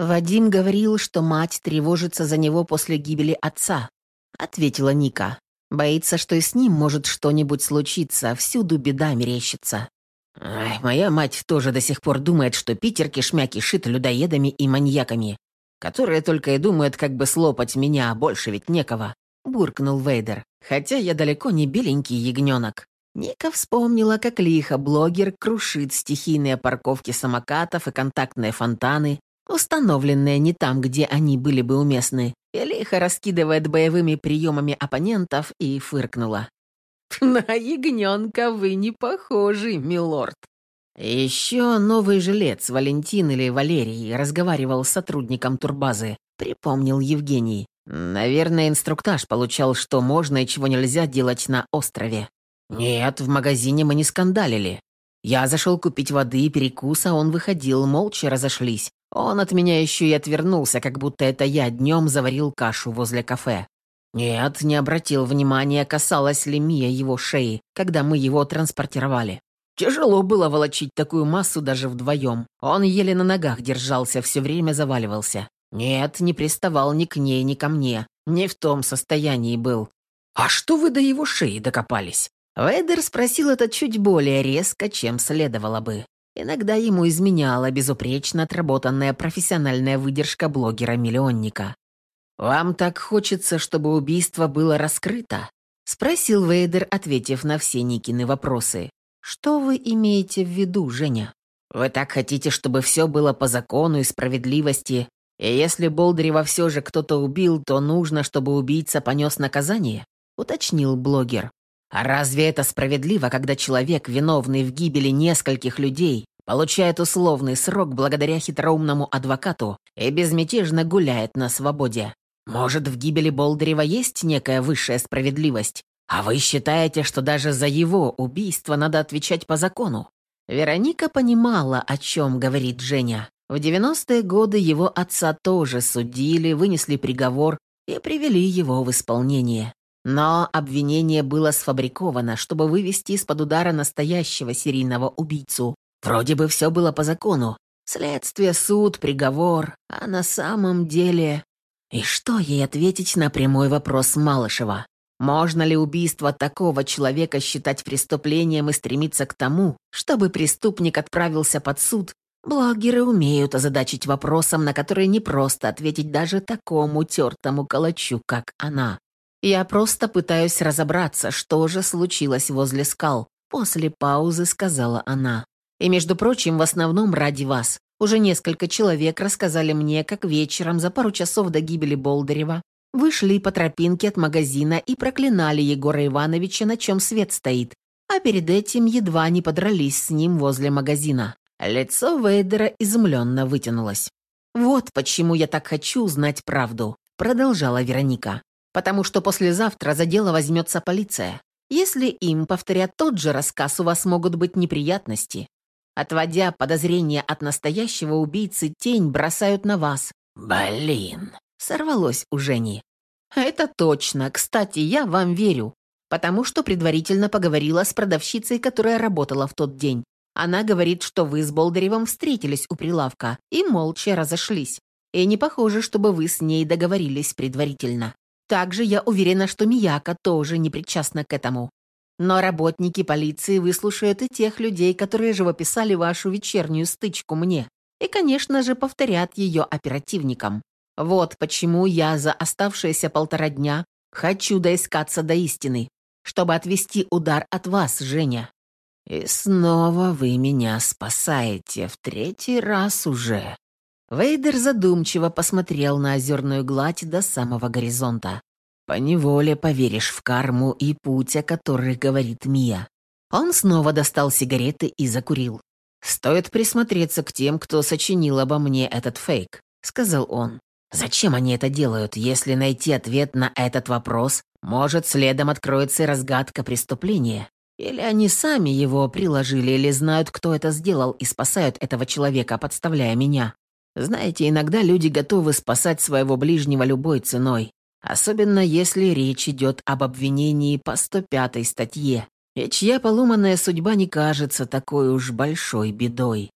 Вадим говорил, что мать тревожится за него после гибели отца, ответила Ника. Боится, что и с ним может что-нибудь случиться, всюду беда мерещится. Ай, моя мать тоже до сих пор думает, что Питер кишмя кишит людоедами и маньяками, которые только и думают, как бы слопать меня, а больше ведь некого», — буркнул Вейдер. «Хотя я далеко не беленький ягненок». Ника вспомнила, как лихо блогер крушит стихийные парковки самокатов и контактные фонтаны, установленные не там, где они были бы уместны, лихо раскидывает боевыми приемами оппонентов и фыркнула. «На ягненка вы не похожи, милорд». Еще новый жилец Валентин или Валерий разговаривал с сотрудником турбазы, припомнил Евгений. Наверное, инструктаж получал, что можно и чего нельзя делать на острове. Нет, в магазине мы не скандалили. Я зашел купить воды и перекуса, он выходил, молча разошлись. Он от меня еще и отвернулся, как будто это я днем заварил кашу возле кафе. Нет, не обратил внимания, касалась ли Мия его шеи, когда мы его транспортировали. Тяжело было волочить такую массу даже вдвоем. Он еле на ногах держался, все время заваливался. Нет, не приставал ни к ней, ни ко мне. Не в том состоянии был. «А что вы до его шеи докопались?» Вейдер спросил это чуть более резко, чем следовало бы. Иногда ему изменяла безупречно отработанная профессиональная выдержка блогера-миллионника. «Вам так хочется, чтобы убийство было раскрыто?» — спросил Вейдер, ответив на все Никины вопросы. «Что вы имеете в виду, Женя?» «Вы так хотите, чтобы все было по закону и справедливости, и если Болдырева все же кто-то убил, то нужно, чтобы убийца понес наказание?» — уточнил блогер. А разве это справедливо, когда человек, виновный в гибели нескольких людей, получает условный срок благодаря хитроумному адвокату и безмятежно гуляет на свободе? Может, в гибели Болдырева есть некая высшая справедливость, а вы считаете, что даже за его убийство надо отвечать по закону? Вероника понимала, о чем говорит Женя. В 90-е годы его отца тоже судили, вынесли приговор и привели его в исполнение. Но обвинение было сфабриковано, чтобы вывести из-под удара настоящего серийного убийцу. Вроде бы все было по закону. Следствие, суд, приговор. А на самом деле... И что ей ответить на прямой вопрос Малышева? Можно ли убийство такого человека считать преступлением и стремиться к тому, чтобы преступник отправился под суд? Блогеры умеют озадачить вопросом, на который не просто ответить даже такому тертому калачу, как она. Я просто пытаюсь разобраться, что же случилось возле скал. После паузы сказала она. И, между прочим, в основном ради вас. Уже несколько человек рассказали мне, как вечером за пару часов до гибели Болдырева вышли по тропинке от магазина и проклинали Егора Ивановича, на чем свет стоит, а перед этим едва не подрались с ним возле магазина. Лицо Вейдера изумленно вытянулось. «Вот почему я так хочу узнать правду», — продолжала Вероника потому что послезавтра за дело возьмется полиция. Если им повторят тот же рассказ, у вас могут быть неприятности. Отводя подозрения от настоящего убийцы, тень бросают на вас. «Блин!» — сорвалось у Жени. «Это точно. Кстати, я вам верю, потому что предварительно поговорила с продавщицей, которая работала в тот день. Она говорит, что вы с Болдыревым встретились у прилавка и молча разошлись. И не похоже, чтобы вы с ней договорились предварительно. Также я уверена, что Мияка тоже не причастна к этому. Но работники полиции выслушают и тех людей, которые живописали вашу вечернюю стычку мне. И, конечно же, повторят ее оперативникам. Вот почему я за оставшиеся полтора дня хочу доискаться до истины, чтобы отвести удар от вас, Женя. И снова вы меня спасаете в третий раз уже. Вейдер задумчиво посмотрел на озерную гладь до самого горизонта. «Поневоле поверишь в карму и путь, о которых говорит Мия». Он снова достал сигареты и закурил. «Стоит присмотреться к тем, кто сочинил обо мне этот фейк», — сказал он. «Зачем они это делают, если найти ответ на этот вопрос, может, следом откроется разгадка преступления? Или они сами его приложили, или знают, кто это сделал, и спасают этого человека, подставляя меня?» Знаете, иногда люди готовы спасать своего ближнего любой ценой, особенно если речь идет об обвинении по 105 статье, и чья поломанная судьба не кажется такой уж большой бедой.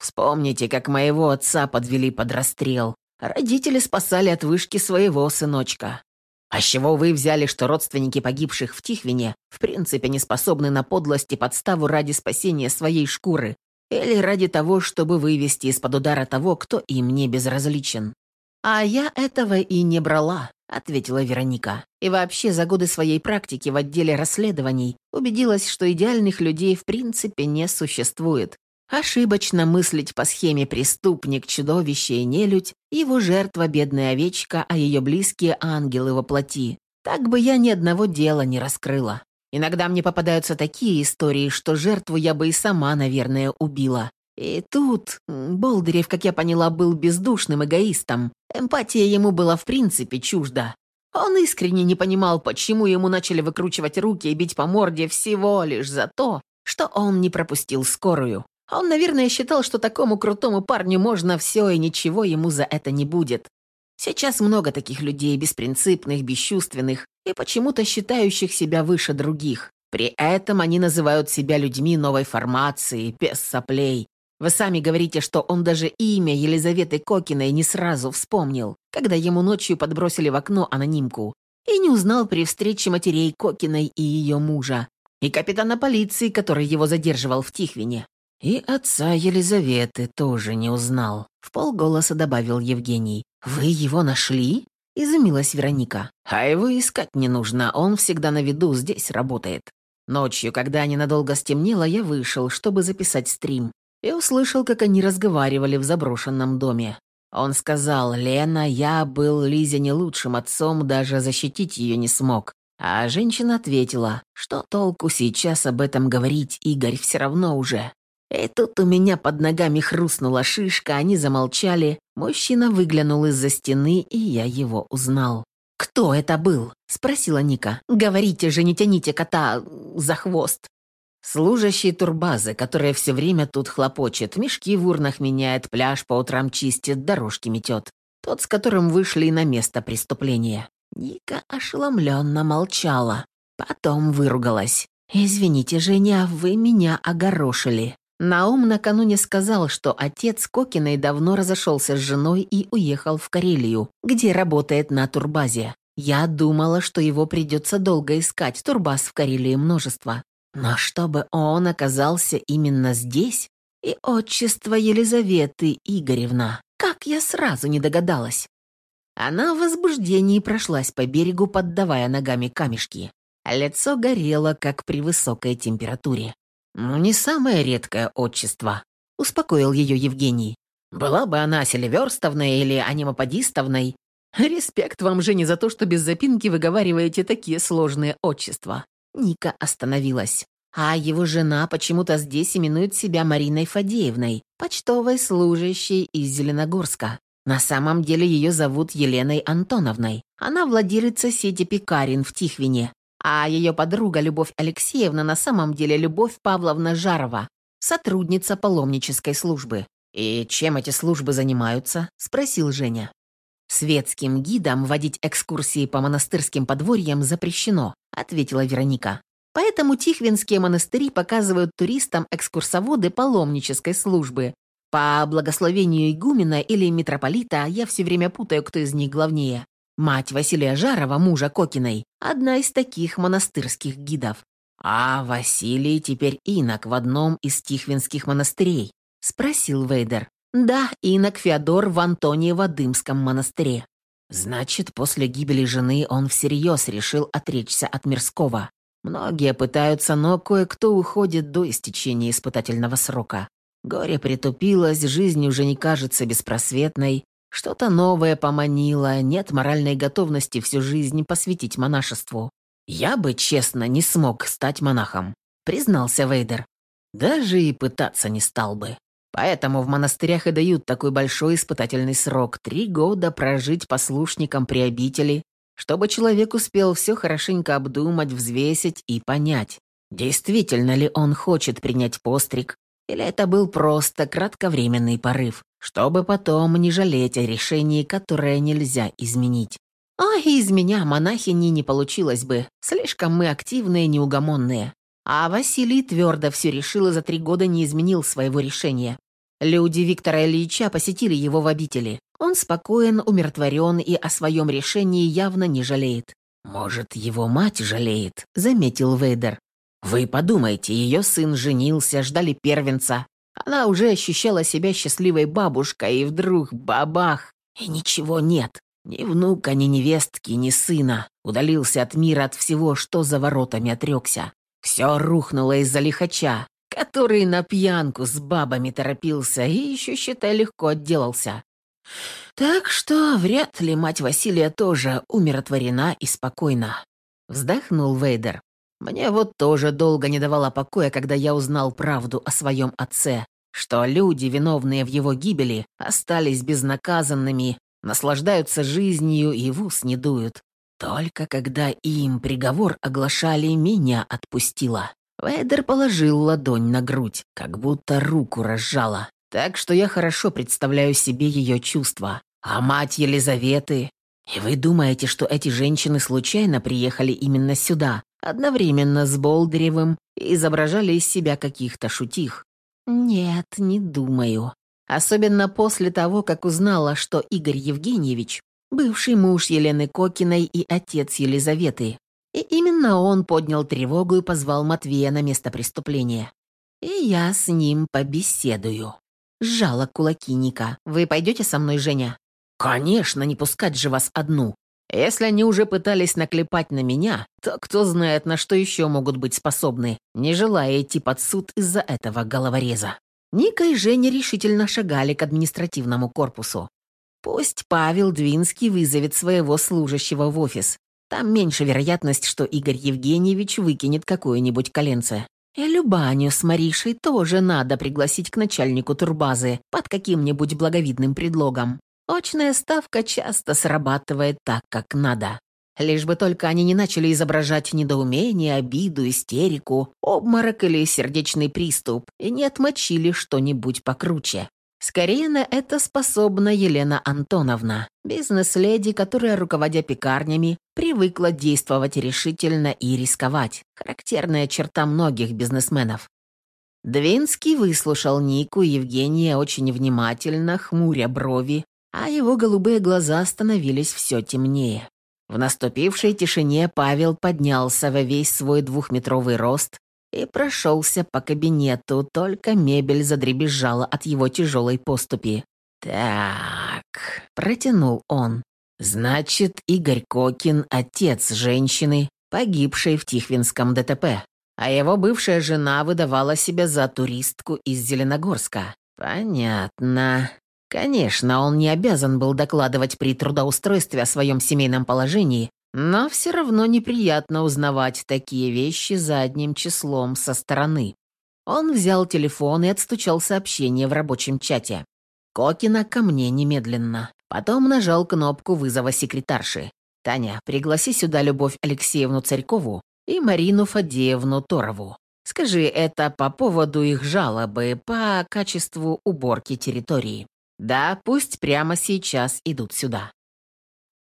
Вспомните, как моего отца подвели под расстрел. Родители спасали от вышки своего сыночка. А с чего вы взяли, что родственники погибших в Тихвине в принципе не способны на подлость и подставу ради спасения своей шкуры или ради того, чтобы вывести из-под удара того, кто им не безразличен? А я этого и не брала, ответила Вероника. И вообще за годы своей практики в отделе расследований убедилась, что идеальных людей в принципе не существует. Ошибочно мыслить по схеме преступник, чудовище и нелюдь, его жертва бедная овечка, а ее близкие ангелы во плоти. Так бы я ни одного дела не раскрыла. Иногда мне попадаются такие истории, что жертву я бы и сама, наверное, убила. И тут Болдырев, как я поняла, был бездушным эгоистом. Эмпатия ему была в принципе чужда. Он искренне не понимал, почему ему начали выкручивать руки и бить по морде всего лишь за то, что он не пропустил скорую. Он, наверное, считал, что такому крутому парню можно все и ничего ему за это не будет. Сейчас много таких людей, беспринципных, бесчувственных и почему-то считающих себя выше других. При этом они называют себя людьми новой формации, без соплей. Вы сами говорите, что он даже имя Елизаветы Кокиной не сразу вспомнил, когда ему ночью подбросили в окно анонимку, и не узнал при встрече матерей Кокиной и ее мужа, и капитана полиции, который его задерживал в Тихвине. «И отца Елизаветы тоже не узнал», — в полголоса добавил Евгений. «Вы его нашли?» — изумилась Вероника. «А его искать не нужно, он всегда на виду, здесь работает. Ночью, когда ненадолго стемнело, я вышел, чтобы записать стрим, и услышал, как они разговаривали в заброшенном доме. Он сказал, «Лена, я был Лизе не лучшим отцом, даже защитить ее не смог». А женщина ответила, что толку сейчас об этом говорить, Игорь, все равно уже. И тут у меня под ногами хрустнула шишка, они замолчали. Мужчина выглянул из-за стены, и я его узнал. «Кто это был?» — спросила Ника. «Говорите же, не тяните кота за хвост». Служащий турбазы, которая все время тут хлопочет, мешки в урнах меняет, пляж по утрам чистит, дорожки метет. Тот, с которым вышли на место преступления. Ника ошеломленно молчала. Потом выругалась. «Извините, Женя, вы меня огорошили. Наум накануне сказал, что отец Кокиной давно разошелся с женой и уехал в Карелию, где работает на турбазе. Я думала, что его придется долго искать, турбаз в Карелии множество. Но чтобы он оказался именно здесь? И отчество Елизаветы Игоревна. Как я сразу не догадалась. Она в возбуждении прошлась по берегу, поддавая ногами камешки. Лицо горело, как при высокой температуре. «Ну, не самое редкое отчество», — успокоил ее Евгений. «Была бы она Селиверстовной или анимоподистовной. Респект вам, Женя, за то, что без запинки выговариваете такие сложные отчества». Ника остановилась. А его жена почему-то здесь именует себя Мариной Фадеевной, почтовой служащей из Зеленогорска. На самом деле ее зовут Еленой Антоновной. Она владелица сети пекарен в Тихвине. А ее подруга Любовь Алексеевна на самом деле Любовь Павловна Жарова, сотрудница паломнической службы. «И чем эти службы занимаются?» – спросил Женя. «Светским гидам водить экскурсии по монастырским подворьям запрещено», – ответила Вероника. «Поэтому тихвинские монастыри показывают туристам экскурсоводы паломнической службы. По благословению игумена или митрополита я все время путаю, кто из них главнее. Мать Василия Жарова, мужа Кокиной, одна из таких монастырских гидов. «А Василий теперь инок в одном из тихвинских монастырей?» — спросил Вейдер. «Да, инок Феодор в Антониево-Дымском монастыре». Значит, после гибели жены он всерьез решил отречься от мирского. Многие пытаются, но кое-кто уходит до истечения испытательного срока. Горе притупилось, жизнь уже не кажется беспросветной, что-то новое поманило, нет моральной готовности всю жизнь посвятить монашеству. Я бы, честно, не смог стать монахом, признался Вейдер. Даже и пытаться не стал бы. Поэтому в монастырях и дают такой большой испытательный срок — три года прожить послушником при обители, чтобы человек успел все хорошенько обдумать, взвесить и понять, действительно ли он хочет принять постриг, или это был просто кратковременный порыв, чтобы потом не жалеть о решении, которое нельзя изменить. А из меня монахини не получилось бы, слишком мы активные, неугомонные. А Василий твердо все решил и за три года не изменил своего решения. Люди Виктора Ильича посетили его в обители. Он спокоен, умиротворен и о своем решении явно не жалеет. «Может, его мать жалеет?» – заметил Вейдер. «Вы подумайте, ее сын женился, ждали первенца. Она уже ощущала себя счастливой бабушкой, и вдруг бабах, и ничего нет. Ни внука, ни невестки, ни сына. Удалился от мира, от всего, что за воротами отрекся. Все рухнуло из-за лихача, который на пьянку с бабами торопился и еще, считай, легко отделался. Так что вряд ли мать Василия тоже умиротворена и спокойна. Вздохнул Вейдер. Мне вот тоже долго не давало покоя, когда я узнал правду о своем отце, что люди, виновные в его гибели, остались безнаказанными, наслаждаются жизнью и в ус не дуют. Только когда им приговор оглашали, меня отпустила. Вейдер положил ладонь на грудь, как будто руку разжала. Так что я хорошо представляю себе ее чувства. А мать Елизаветы... И вы думаете, что эти женщины случайно приехали именно сюда, одновременно с Болдыревым, изображали из себя каких-то шутих? Нет, не думаю. Особенно после того, как узнала, что Игорь Евгеньевич – бывший муж Елены Кокиной и отец Елизаветы. И именно он поднял тревогу и позвал Матвея на место преступления. И я с ним побеседую. Сжала кулаки Ника. «Вы пойдете со мной, Женя?» «Конечно, не пускать же вас одну. Если они уже пытались наклепать на меня, то кто знает, на что еще могут быть способны, не желая идти под суд из-за этого головореза». Ника и Женя решительно шагали к административному корпусу. Пусть Павел Двинский вызовет своего служащего в офис. Там меньше вероятность, что Игорь Евгеньевич выкинет какое-нибудь коленце. И Любаню с Маришей тоже надо пригласить к начальнику турбазы под каким-нибудь благовидным предлогом. Очная ставка часто срабатывает так, как надо. Лишь бы только они не начали изображать недоумение, обиду, истерику, обморок или сердечный приступ и не отмочили что-нибудь покруче. Скорее на это способна Елена Антоновна, бизнес-леди, которая, руководя пекарнями, привыкла действовать решительно и рисковать. Характерная черта многих бизнесменов. Двинский выслушал Нику и Евгения очень внимательно, хмуря брови, а его голубые глаза становились все темнее. В наступившей тишине Павел поднялся во весь свой двухметровый рост и прошелся по кабинету, только мебель задребезжала от его тяжелой поступи. «Так», — протянул он, — «значит, Игорь Кокин — отец женщины, погибшей в Тихвинском ДТП, а его бывшая жена выдавала себя за туристку из Зеленогорска. Понятно. Конечно, он не обязан был докладывать при трудоустройстве о своем семейном положении, но все равно неприятно узнавать такие вещи задним числом со стороны. Он взял телефон и отстучал сообщение в рабочем чате. «Кокина ко мне немедленно». Потом нажал кнопку вызова секретарши. «Таня, пригласи сюда Любовь Алексеевну Царькову и Марину Фадеевну Торову. Скажи, это по поводу их жалобы по качеству уборки территории. Да, пусть прямо сейчас идут сюда».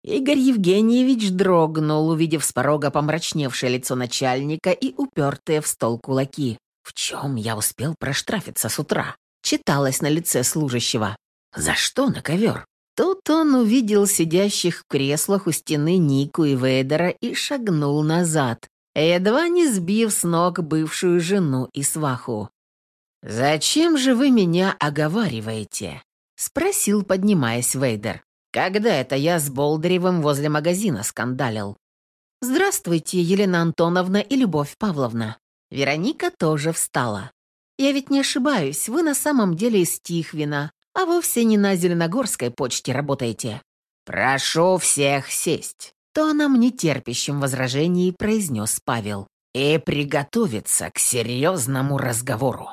Игорь Евгеньевич дрогнул, увидев с порога помрачневшее лицо начальника и упертые в стол кулаки. «В чем я успел проштрафиться с утра?» Читалось на лице служащего. «За что на ковер?» Тут он увидел сидящих в креслах у стены Нику и Вейдера и шагнул назад, едва не сбив с ног бывшую жену и сваху. «Зачем же вы меня оговариваете?» — спросил, поднимаясь Вейдер. Когда это я с Болдыревым возле магазина скандалил? Здравствуйте, Елена Антоновна и Любовь Павловна. Вероника тоже встала. Я ведь не ошибаюсь, вы на самом деле из Тихвина, а вовсе не на Зеленогорской почте работаете. Прошу всех сесть. Тоном нетерпящим возражений произнес Павел. И приготовиться к серьезному разговору.